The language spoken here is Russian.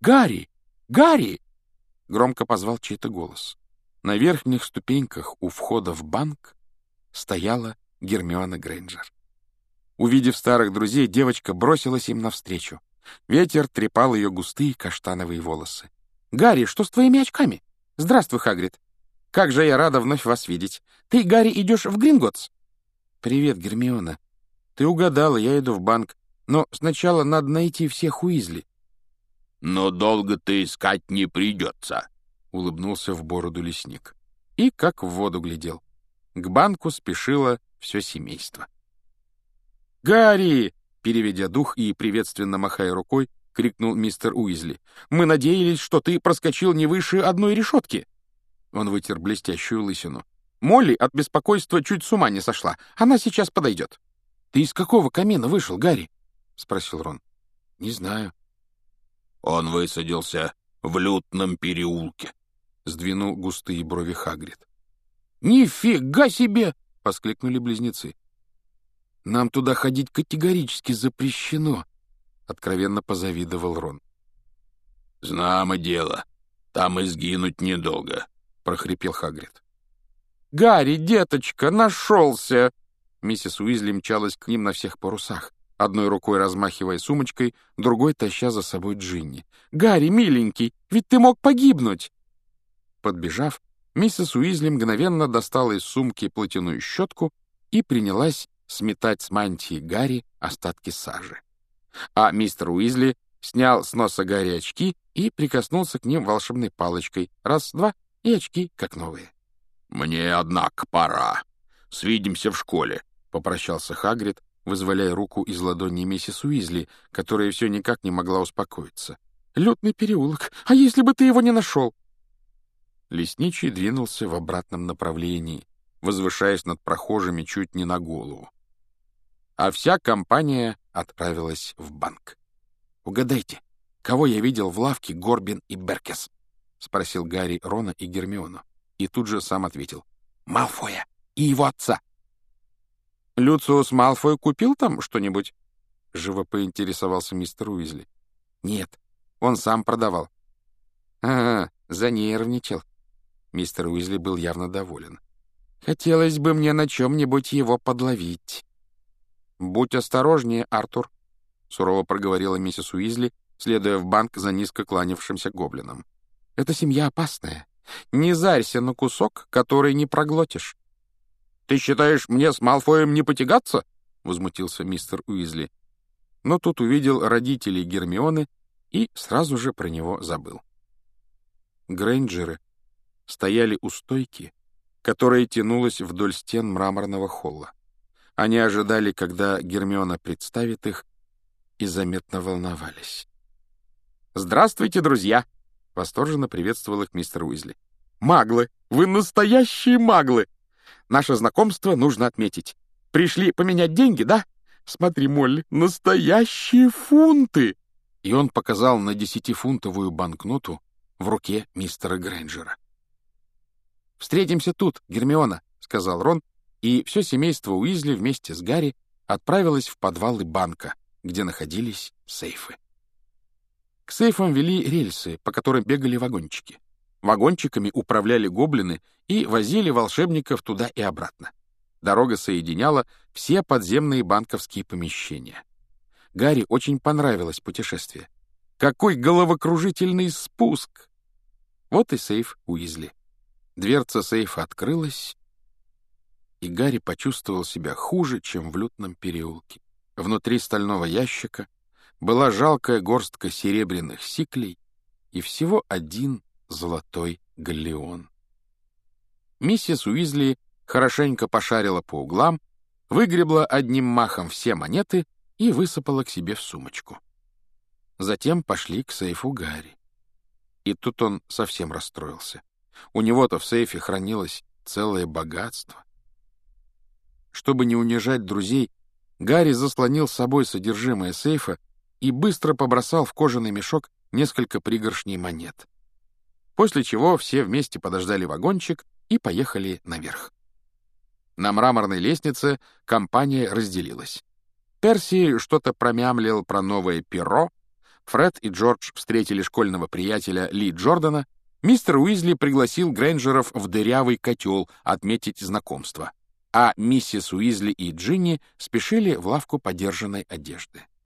Гарри! Гарри!» Громко позвал чей-то голос. На верхних ступеньках у входа в банк стояла Гермиона Грейнджер. Увидев старых друзей, девочка бросилась им навстречу. Ветер трепал ее густые каштановые волосы. «Гарри, что с твоими очками?» «Здравствуй, Хагрид. Как же я рада вновь вас видеть. Ты, Гарри, идешь в Гринготс?» «Привет, Гермиона. Ты угадала, я иду в банк. Но сначала надо найти всех Уизли». «Но долго ты искать не придется», — улыбнулся в бороду лесник. И как в воду глядел. К банку спешило все семейство. «Гарри!» — переведя дух и приветственно махая рукой, крикнул мистер Уизли. «Мы надеялись, что ты проскочил не выше одной решетки!» Он вытер блестящую лысину. «Молли от беспокойства чуть с ума не сошла. Она сейчас подойдет». «Ты из какого камина вышел, Гарри?» — спросил Рон. «Не знаю». «Он высадился в лютном переулке», сдвинул густые брови Хагрид. «Нифига себе!» — воскликнули близнецы. «Нам туда ходить категорически запрещено», — откровенно позавидовал Рон. «Знамо дело. Там и сгинуть недолго», — прохрипел Хагрид. «Гарри, деточка, нашелся!» Миссис Уизли мчалась к ним на всех парусах, одной рукой размахивая сумочкой, другой таща за собой Джинни. «Гарри, миленький, ведь ты мог погибнуть!» Подбежав, миссис Уизли мгновенно достала из сумки платяную щетку и принялась сметать с мантии Гарри остатки сажи. А мистер Уизли снял с носа Гарри очки и прикоснулся к ним волшебной палочкой. Раз-два, и очки как новые. «Мне, однако, пора. Свидимся в школе», — попрощался Хагрид, вызволяя руку из ладони миссис Уизли, которая все никак не могла успокоиться. «Лютный переулок. А если бы ты его не нашел?» Лесничий двинулся в обратном направлении, возвышаясь над прохожими чуть не на голову. А вся компания отправилась в банк. «Угадайте, кого я видел в лавке Горбин и Беркес?» — спросил Гарри Рона и Гермиону. И тут же сам ответил. «Малфоя и его отца». «Люциус Малфой купил там что-нибудь?» — живо поинтересовался мистер Уизли. «Нет, он сам продавал». «Ага, занервничал», Мистер Уизли был явно доволен. «Хотелось бы мне на чем-нибудь его подловить». «Будь осторожнее, Артур», — сурово проговорила миссис Уизли, следуя в банк за низко кланявшимся гоблином. «Эта семья опасная. Не зарься на кусок, который не проглотишь». «Ты считаешь, мне с Малфоем не потягаться?» — возмутился мистер Уизли. Но тут увидел родителей Гермионы и сразу же про него забыл. Грейнджеры стояли у стойки, которая тянулась вдоль стен мраморного холла. Они ожидали, когда Гермиона представит их, и заметно волновались. «Здравствуйте, друзья!» — восторженно приветствовал их мистер Уизли. «Маглы! Вы настоящие маглы! Наше знакомство нужно отметить. Пришли поменять деньги, да? Смотри, Молли, настоящие фунты!» И он показал на десятифунтовую банкноту в руке мистера Грэнджера. «Встретимся тут, Гермиона», — сказал Рон, и все семейство Уизли вместе с Гарри отправилось в подвалы банка, где находились сейфы. К сейфам вели рельсы, по которым бегали вагончики. Вагончиками управляли гоблины и возили волшебников туда и обратно. Дорога соединяла все подземные банковские помещения. Гарри очень понравилось путешествие. Какой головокружительный спуск! Вот и сейф Уизли. Дверца сейфа открылась, и Гарри почувствовал себя хуже, чем в лютном переулке. Внутри стального ящика была жалкая горстка серебряных сиклей и всего один золотой галеон. Миссис Уизли хорошенько пошарила по углам, выгребла одним махом все монеты и высыпала к себе в сумочку. Затем пошли к сейфу Гарри. И тут он совсем расстроился. У него-то в сейфе хранилось целое богатство. Чтобы не унижать друзей, Гарри заслонил с собой содержимое сейфа и быстро побросал в кожаный мешок несколько пригоршней монет. После чего все вместе подождали вагончик и поехали наверх. На мраморной лестнице компания разделилась. Перси что-то промямлил про новое перо, Фред и Джордж встретили школьного приятеля Ли Джордана, мистер Уизли пригласил Грэнджеров в дырявый котел отметить знакомство, а миссис Уизли и Джинни спешили в лавку подержанной одежды.